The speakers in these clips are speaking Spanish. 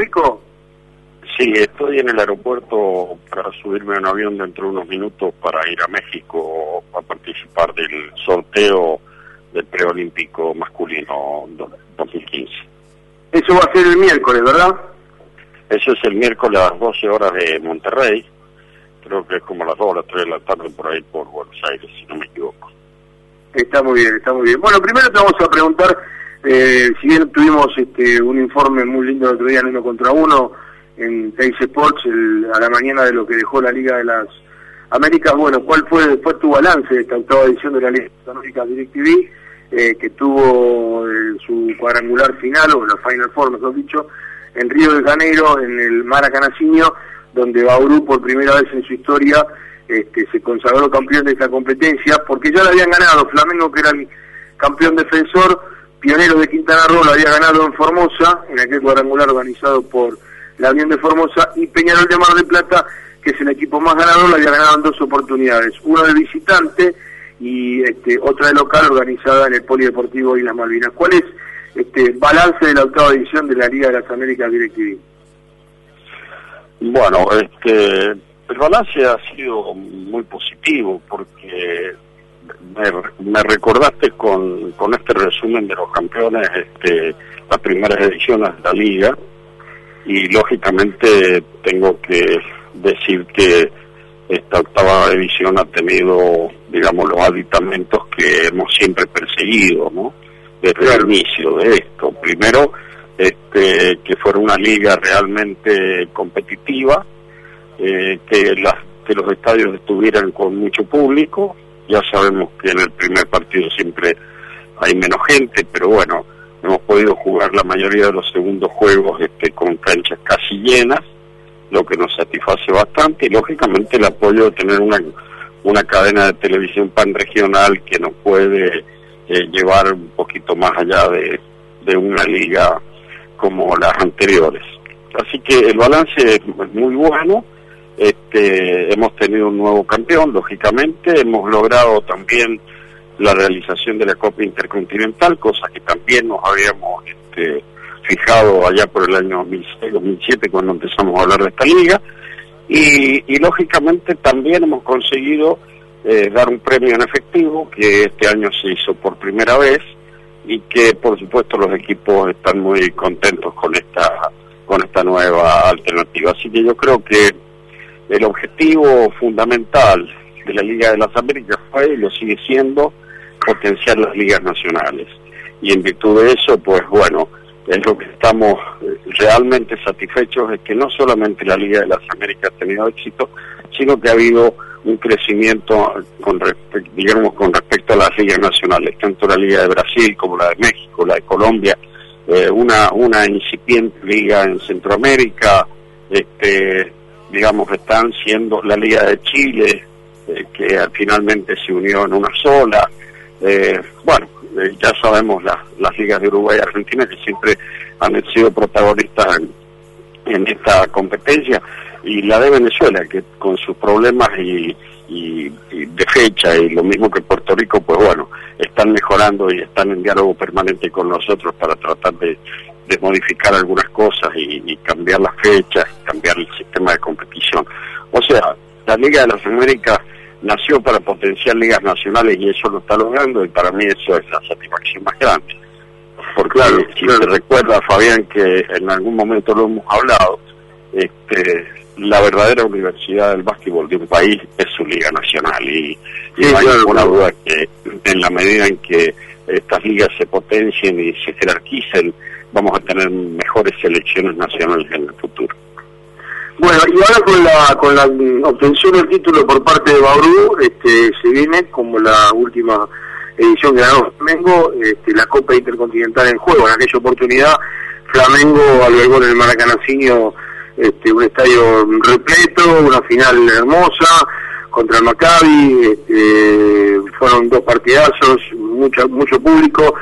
Rico? Sí, estoy en el aeropuerto para subirme a un avión dentro de unos minutos para ir a México a participar del sorteo del preolímpico masculino 2015. Eso va a ser el miércoles, ¿verdad? Eso es el miércoles a las 12 horas de Monterrey. Creo que es como las 2 o las 3 de la tarde por ahí por Buenos Aires, si no me equivoco. Está muy bien, está muy bien. Bueno, primero te vamos a preguntar, eh, si bien tuvimos este, un informe muy lindo el otro día en uno contra uno en Teis Sports a la mañana de lo que dejó la Liga de las Américas, bueno, ¿cuál fue, fue tu balance de esta octava edición de la Liga de las Américas DirecTV, eh, que tuvo eh, su cuadrangular final, o la Final Four, mejor dicho, en Río de Janeiro, en el Maracanacinho, donde Bauru por primera vez en su historia este, se consagró campeón de esta competencia, porque ya la habían ganado Flamengo, que era el campeón defensor, pionero de Quintana Roo, lo había ganado en Formosa, en aquel cuadrangular organizado por la Unión de Formosa, y Peñarol de Mar del Plata, que es el equipo más ganador, lo había ganado en dos oportunidades, una de visitante y este, otra de local organizada en el Polideportivo Islas Malvinas. ¿Cuál es este balance de la octava edición de la Liga de las Américas DirecTV? Bueno, este, el balance ha sido muy positivo porque me, recordaste con, con este resumen de los campeones este, las primeras ediciones de la liga y lógicamente tengo que decir que esta octava edición ha tenido, digamos, los aditamentos que hemos siempre perseguido, ¿no? Desde el inicio de esto. Primero, este, que fuera una liga realmente competitiva, eh, que, las, que los estadios estuvieran con mucho público. Ya sabemos que en el primer partido siempre hay menos gente, pero bueno, hemos podido jugar la mayoría de los segundos juegos este, con canchas casi llenas, lo que nos satisface bastante y lógicamente el apoyo de tener una, una cadena de televisión pan regional que nos puede eh, llevar un poquito más allá de, de una liga como las anteriores. Así que el balance es muy bueno. Este, hemos tenido un nuevo campeón, lógicamente. Hemos logrado también la realización de la Copa Intercontinental, cosa que también nos habíamos este, fijado allá por el año 2006-2007 cuando empezamos a hablar de esta liga. Y, lógicamente también hemos conseguido eh, dar un premio en efectivo que este año se hizo por primera vez y que por supuesto los equipos están muy contentos con esta con esta nueva alternativa. Así que yo creo que el objetivo fundamental de la Liga de las Américas fue y lo sigue siendo potenciar las ligas nacionales. Y en virtud de eso, pues bueno, es lo que estamos eh, realmente satisfechos es que no solamente la Liga de las Américas ha tenido éxito, sino que ha habido un crecimiento con digamos con respecto a las ligas nacionales, tanto la Liga de Brasil como la de México, la de Colombia, eh, una una incipiente liga en Centroamérica, este digamos están siendo la Liga de Chile eh, que finalmente se unió en una sola, eh, bueno ya sabemos las ligas de Uruguay y Argentina que siempre han sido protagonistas en esta competencia. Y la de Venezuela, que con sus problemas y, de fecha y lo mismo que Puerto Rico, pues bueno, están mejorando y están en diálogo permanente con nosotros para tratar de, modificar algunas cosas y, cambiar las fechas, cambiar el sistema de competición. O sea, la Liga de las Américas nació para potenciar ligas nacionales y eso lo está logrando y para mí eso es la satisfacción más grande. Porque claro, si se recuerda, Fabián, que en algún momento lo hemos hablado, este, la verdadera universidad del básquetbol de un país es su liga nacional y, no hay ninguna duda que en la medida en que estas ligas se potencien y se jerarquicen, vamos a tener mejores selecciones nacionales en el futuro. Bueno, y ahora con la con la obtención del título por parte de Bauru, este, se viene como la última edición que ganó Flamengo, este, la Copa Intercontinental en juego. En aquella oportunidad, Flamengo albergó en el Maracanacinho este, un estadio repleto, una final hermosa contra el Maccabi, este, fueron dos partidazos, mucho, mucho público.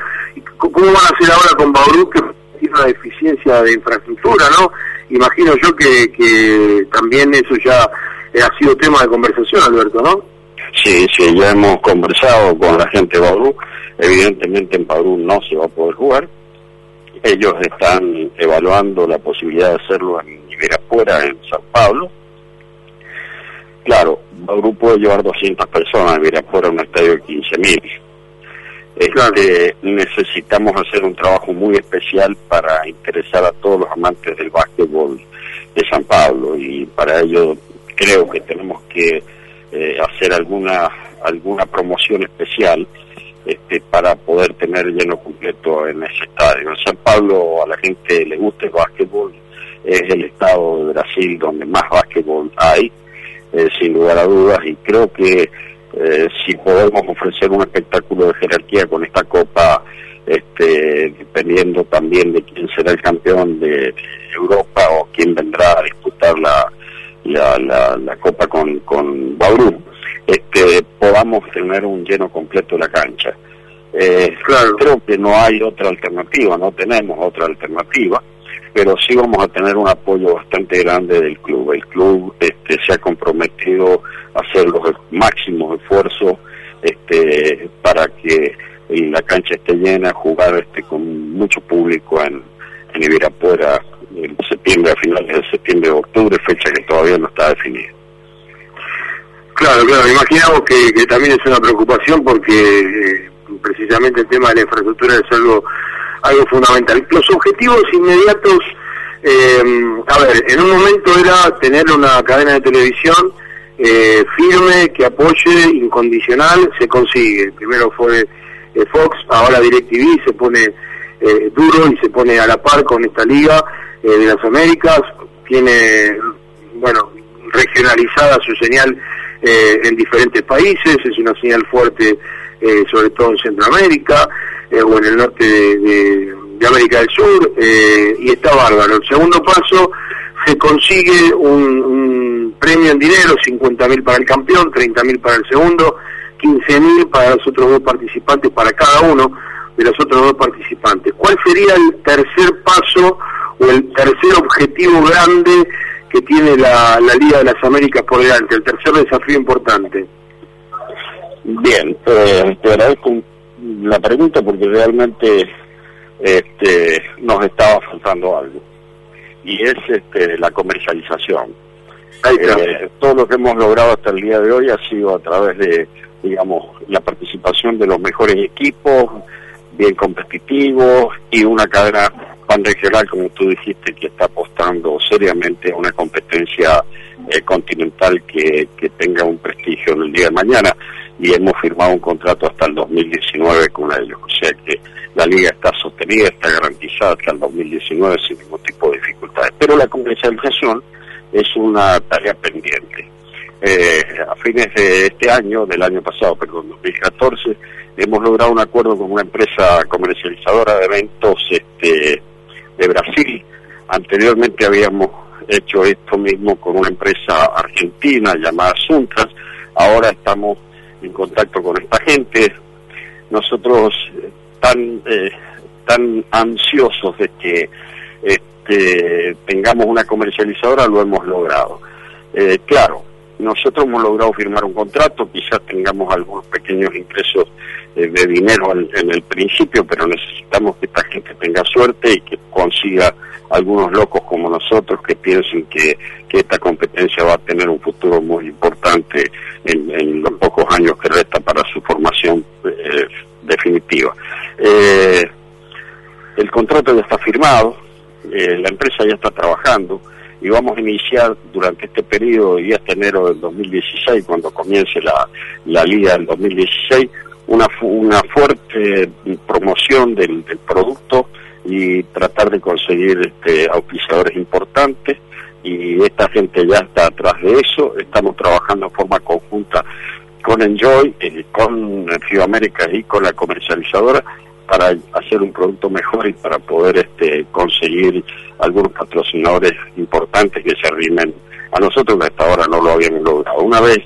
¿Cómo van a hacer ahora con Bauru que tiene una deficiencia de infraestructura, no? Imagino yo que, que también eso ya ha sido tema de conversación, Alberto, ¿no? Sí, sí, ya hemos conversado con la gente de Bauru. Evidentemente en Bauru no se va a poder jugar ellos están evaluando la posibilidad de hacerlo en Ibirapuera, en San Pablo. Claro, Bauru puede llevar 200 personas, Ibirapuera un estadio de 15.000. Este, necesitamos hacer un trabajo muy especial para interesar a todos los amantes del básquetbol de San Pablo y para ello creo que tenemos que eh, hacer alguna alguna promoción especial este, para poder tener lleno completo en ese estadio. En San Pablo a la gente le gusta el básquetbol, es el estado de Brasil donde más básquetbol hay, eh, sin lugar a dudas, y creo que eh, si podemos ofrecer un espectáculo de jerarquía con esta copa, este, dependiendo también de quién será el campeón de Europa o quién vendrá a disputar la, la, la, copa con, con Bauru, este, podamos tener un lleno completo de la cancha. Eh, claro. Creo que no hay otra alternativa, no tenemos otra alternativa, pero sí vamos a tener un apoyo bastante grande del club. El club este, se ha comprometido a hacer los máximos esfuerzos este, para que la cancha esté llena, jugar este, con mucho público en, en Ibirapuera en septiembre, a finales de septiembre o octubre, fecha que todavía no está definida. Claro, claro, imaginamos que, también es una preocupación porque eh, precisamente el tema de la infraestructura es algo algo fundamental. Los objetivos inmediatos, eh, a ver, en un momento era tener una cadena de televisión eh, firme, que apoye, incondicional, se consigue. Primero fue Fox, ahora DirecTV se pone duro y se pone a la par con esta liga de las Américas, tiene, bueno, regionalizada su señal eh, en diferentes países, es una señal fuerte eh, sobre todo en Centroamérica eh, o en el norte de, América del Sur y está bárbaro. El segundo paso se consigue un, premio en dinero, 50 mil para el campeón, 30 mil para el segundo, 15 mil para los otros dos participantes, para cada uno de los otros dos participantes. ¿Cuál sería el tercer paso o el tercer objetivo grande que tiene la, Liga de las Américas por delante, el tercer desafío importante. Bien, eh, te la pregunta porque realmente este, nos estaba faltando algo. Y es este, la comercialización. Eh, todo lo que hemos logrado hasta el día de hoy ha sido a través de, digamos, la participación de los mejores equipos, bien competitivos y una cadena pan regional, como tú dijiste, que está apostando seriamente a una competencia eh, continental que, que tenga un prestigio en el día de mañana y hemos firmado un contrato hasta el 2019 con ellos. O sea que la liga está sostenida, está garantizada hasta el 2019 sin ningún tipo de dificultades. Pero la comercialización es una tarea pendiente. Eh, a fines de este año, del año pasado, perdón, 2014, hemos logrado un acuerdo con una empresa comercializadora de eventos este, de Brasil. Anteriormente habíamos hecho esto mismo con una empresa argentina llamada Suntras. Ahora estamos en contacto con esta gente. Nosotros eh, tan eh, tan ansiosos de que este, tengamos una comercializadora lo hemos logrado. Eh, claro, nosotros hemos logrado firmar un contrato, quizás tengamos algunos pequeños ingresos de dinero en, el principio, pero necesitamos que esta gente tenga suerte y que consiga algunos locos como nosotros que piensen que, esta competencia va a tener un futuro muy importante en, los pocos años que resta para su formación eh, definitiva. Eh, el contrato ya está firmado, la empresa ya está trabajando y vamos a iniciar durante este periodo y hasta enero del 2016, cuando comience la, la liga del 2016, una, una fuerte promoción del, producto y tratar de conseguir este, auspiciadores importantes. Y esta gente ya está atrás de eso, estamos trabajando en forma conjunta con Enjoy, eh, con Río América y con la comercializadora para hacer un producto mejor y para poder este, conseguir algunos patrocinadores importantes que se arrimen a nosotros que hasta ahora no lo habíamos logrado. Una vez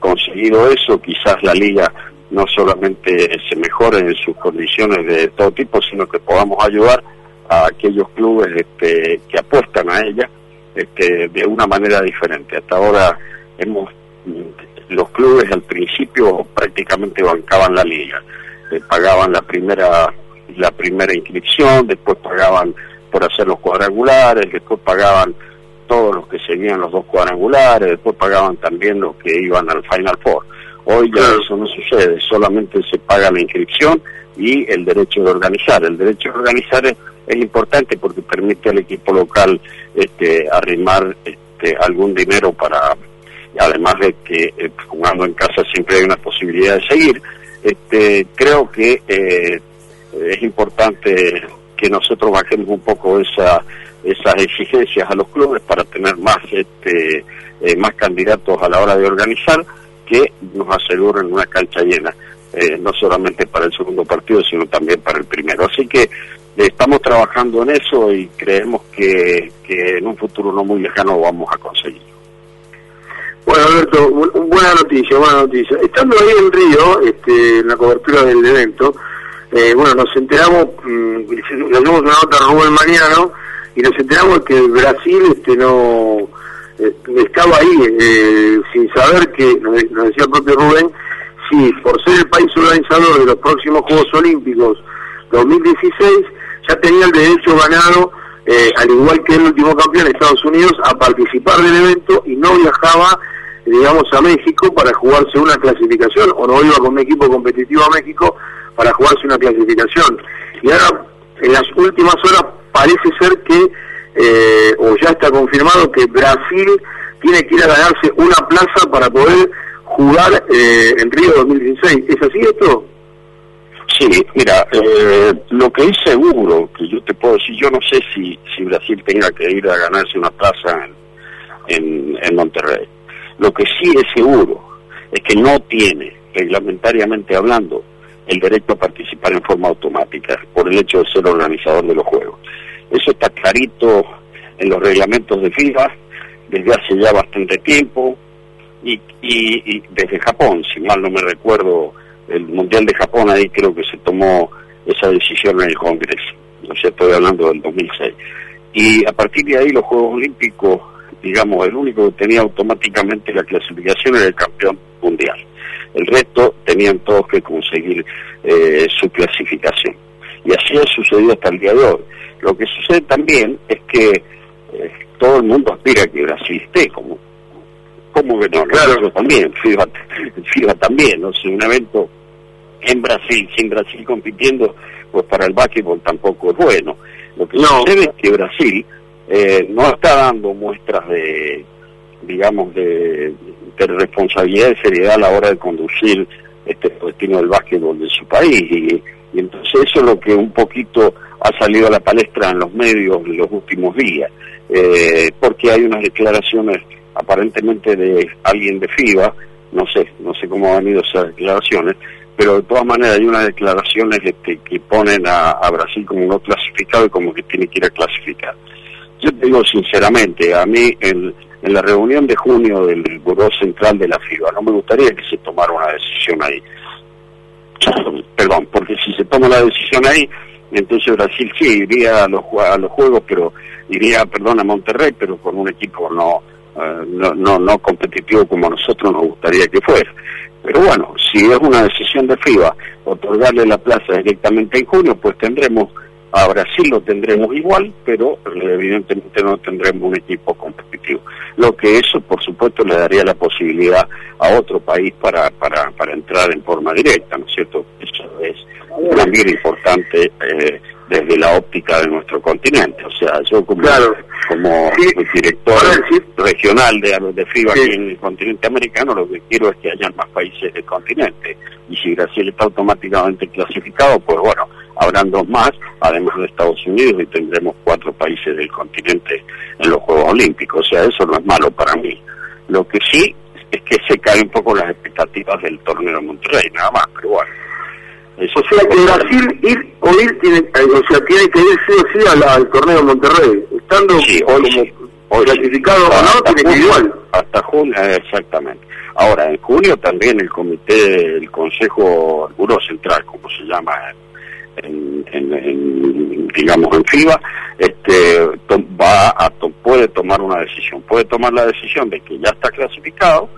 conseguido eso, quizás la liga no solamente se mejore en sus condiciones de todo tipo, sino que podamos ayudar a aquellos clubes este, que apuestan a ella este, de una manera diferente. Hasta ahora hemos los clubes al principio prácticamente bancaban la liga, pagaban la primera la primera inscripción, después pagaban por hacer los cuadrangulares, después pagaban todos los que seguían los dos cuadrangulares, después pagaban también los que iban al Final Four. Hoy ya eso no sucede, solamente se paga la inscripción y el derecho de organizar. El derecho de organizar es, importante porque permite al equipo local este, arrimar este, algún dinero para, además de que eh, jugando en casa siempre hay una posibilidad de seguir. Este, creo que eh, es importante que nosotros bajemos un poco esa esas exigencias a los clubes para tener más este eh, más candidatos a la hora de organizar que nos aseguren una cancha llena eh, no solamente para el segundo partido sino también para el primero. Así que estamos trabajando en eso y creemos que, que en un futuro no muy lejano vamos a conseguir. Bueno Alberto buena noticia buena noticia. Estando ahí en Río este, en la cobertura del evento eh, bueno, nos enteramos, mmm, le dimos una nota a Rubén Mariano y nos enteramos que Brasil este no eh, estaba ahí eh, sin saber que, nos, decía el propio Rubén, si por ser el país organizador de los próximos Juegos Olímpicos 2016 ya tenía el derecho ganado, al igual que el último campeón, Estados Unidos, a participar del evento y no viajaba digamos, a México para jugarse una clasificación, o no iba con un equipo competitivo a México para jugarse una clasificación. Y ahora, en las últimas horas, parece ser que, eh, o ya está confirmado, que Brasil tiene que ir a ganarse una plaza para poder jugar eh, en Río 2016. ¿Es así esto? Sí, mira, eh, lo que es seguro, que yo te puedo decir, yo no sé si, si Brasil tenga que ir a ganarse una plaza en, en Monterrey. Lo que sí es seguro es que no tiene, reglamentariamente hablando, el derecho a participar en forma automática por el hecho de ser organizador de los juegos. Eso está clarito en los reglamentos de FIFA desde hace ya bastante tiempo y, y, desde Japón, si mal no me recuerdo, el Mundial de Japón ahí creo que se tomó esa decisión en el Congreso, no sé, estoy hablando del 2006. Y a partir de ahí los Juegos Olímpicos, digamos, el único que tenía automáticamente la clasificación era el campeón mundial el resto tenían todos que conseguir eh, su clasificación. Y así ha sucedido hasta el día de hoy. Lo que sucede también es que eh, todo el mundo aspira a que Brasil esté, como, como que no, claro. también, FIBA, también, ¿no? Si un evento en Brasil, sin Brasil compitiendo, pues para el básquetbol tampoco es bueno. Lo que sucede es que Brasil eh, no está dando muestras de, digamos, de, de responsabilidad y seriedad a la hora de conducir este destino del básquetbol de su país. Y, entonces eso es lo que un poquito ha salido a la palestra en los medios en los últimos días, eh, porque hay unas declaraciones aparentemente de alguien de FIBA, no sé, no sé cómo han ido esas declaraciones, pero de todas maneras hay unas declaraciones este, que ponen a, Brasil como no clasificado y como que tiene que ir a clasificar. Yo te digo sinceramente, a mí el, en la reunión de junio del Buró Central de la FIBA. No me gustaría que se tomara una decisión ahí. Perdón, porque si se toma la decisión ahí, entonces Brasil sí iría a los, a los Juegos, pero iría, perdón, a Monterrey, pero con un equipo no, eh, no, no, no competitivo como a nosotros nos gustaría que fuera. Pero bueno, si es una decisión de FIBA otorgarle la plaza directamente en junio, pues tendremos a Brasil lo tendremos igual, pero evidentemente no tendremos un equipo competitivo. Lo que eso, por supuesto, le daría la posibilidad a otro país para, para, para entrar en forma directa, ¿no es cierto? También importante eh, desde la óptica de nuestro continente. O sea, yo como, como director regional de, de FIBA aquí en el continente americano, lo que quiero es que haya más países del continente. Y si Brasil está automáticamente clasificado, pues bueno, habrán dos más, además de Estados Unidos, y tendremos cuatro países del continente en los Juegos Olímpicos. O sea, eso no es malo para mí. Lo que sí es que se caen un poco las expectativas del torneo de Monterrey, nada más, pero bueno. Eso o sea que Brasil ir o ir tiene, eh, o sea, tiene que ir sí o sí al, torneo de Monterrey, estando sí, hoy como clasificado o no, tiene que igual. Hasta junio, exactamente. Ahora, en junio también el comité, el Consejo, el Central, como se llama en, digamos en FIBA este va a puede tomar una decisión. Puede tomar la decisión de que ya está clasificado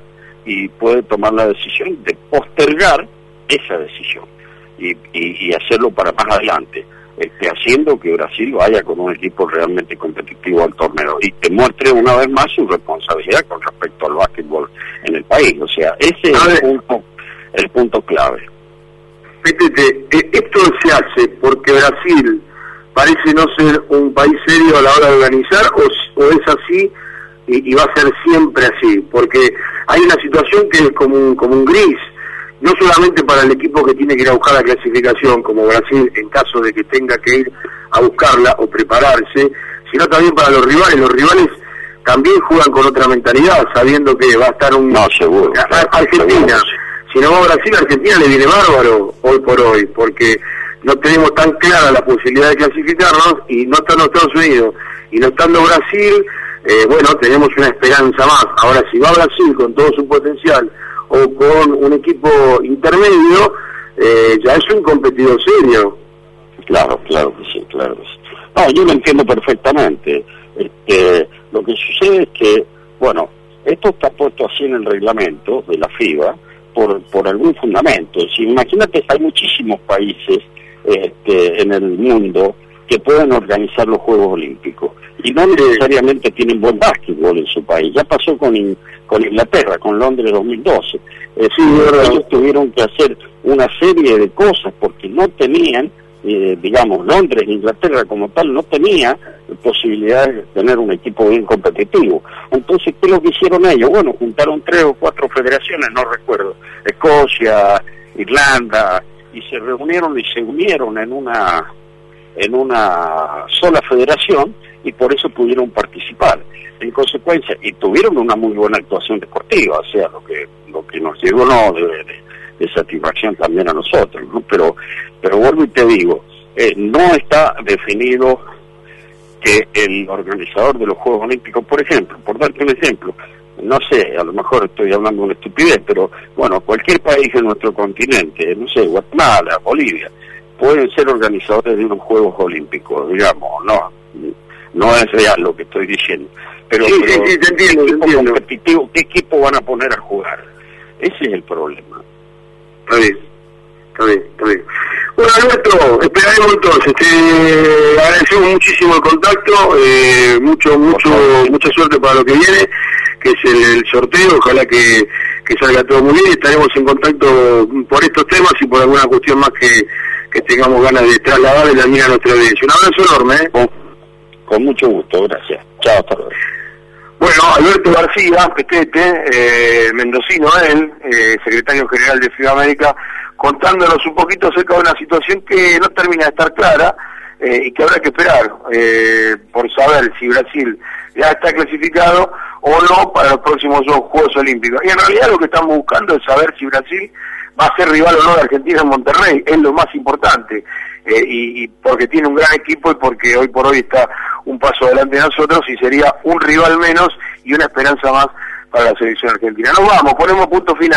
y puede tomar la decisión de postergar esa decisión y, y, hacerlo para más adelante, este, haciendo que Brasil vaya con un equipo realmente competitivo al torneo y te muestre una vez más su responsabilidad con respecto al básquetbol en el país. O sea, ese es el punto, el punto clave. Eh, esto se hace porque Brasil parece no ser un país serio a la hora de organizar o, es así y, va a ser siempre así, porque hay una situación que es como un, como un gris, no solamente para el equipo que tiene que ir a buscar la clasificación, como Brasil, en caso de que tenga que ir a buscarla o prepararse, sino también para los rivales. Los rivales también juegan con otra mentalidad, sabiendo que va a estar un... No, seguro. Argentina. Si no va a Brasil, Argentina le viene bárbaro hoy por hoy, porque no tenemos tan clara la posibilidad de clasificarnos y no estando Estados Unidos y no estando Brasil, eh, bueno, tenemos una esperanza más. Ahora, si va Brasil con todo su potencial o con un equipo intermedio, eh, ya es un competidor serio. Claro, claro que sí, claro que sí. No, yo lo entiendo perfectamente. Este, lo que sucede es que, bueno, esto está puesto así en el reglamento de la FIBA por, por algún fundamento. Si, imagínate, hay muchísimos países este, en el mundo que pueden organizar los Juegos Olímpicos y no necesariamente tienen buen básquetbol en su país. Ya pasó con, con Inglaterra, con Londres 2012. Eh, sí, ellos tuvieron que hacer una serie de cosas porque no tenían, eh, digamos, Londres, Inglaterra como tal, no tenía posibilidades de tener un equipo bien competitivo. Entonces, ¿qué es lo que hicieron ellos? Bueno, juntaron tres o cuatro federaciones, no recuerdo, Escocia, Irlanda, y se reunieron y se unieron en una en una sola federación y por eso pudieron participar. En consecuencia, y tuvieron una muy buena actuación deportiva, o sea, lo que lo que nos llegó no de, satisfacción también a nosotros, ¿no? Pero pero vuelvo y te digo, eh, no está definido que el organizador de los Juegos Olímpicos, por ejemplo, por darte un ejemplo, no sé, a lo mejor estoy hablando de una estupidez, pero bueno, cualquier país de nuestro continente, no sé, Guatemala, Bolivia, pueden ser organizadores de unos Juegos Olímpicos, digamos, no, no es real lo que estoy diciendo. Pero, sí, sí, sí, te entiendo, ¿qué, equipo competitivo, ¿qué equipo van a poner a jugar? Ese es el problema. Está bien, está bien, está bien. Bueno, Alberto, esperaremos entonces. Te agradecemos muchísimo el contacto, eh, mucho, mucho, mucha suerte para lo que viene que es el, sorteo, ojalá que, salga todo muy bien, estaremos en contacto por estos temas y por alguna cuestión más que, tengamos ganas de trasladar y también a nuestra audiencia. Un abrazo enorme. ¿eh? Con, mucho gusto, gracias. Chao, hasta luego. Bueno, Alberto García, Petete, eh, mendocino él, eh, secretario general de América, contándonos un poquito acerca de una situación que no termina de estar clara eh, y que habrá que esperar por saber si Brasil ya está clasificado o no para los próximos Juegos Olímpicos. Y en realidad lo que estamos buscando es saber si Brasil va a ser rival o no de Argentina en Monterrey, es lo más importante, eh, y, porque tiene un gran equipo y porque hoy por hoy está un paso adelante de nosotros y sería un rival menos y una esperanza más para la selección argentina. Nos vamos, ponemos punto final.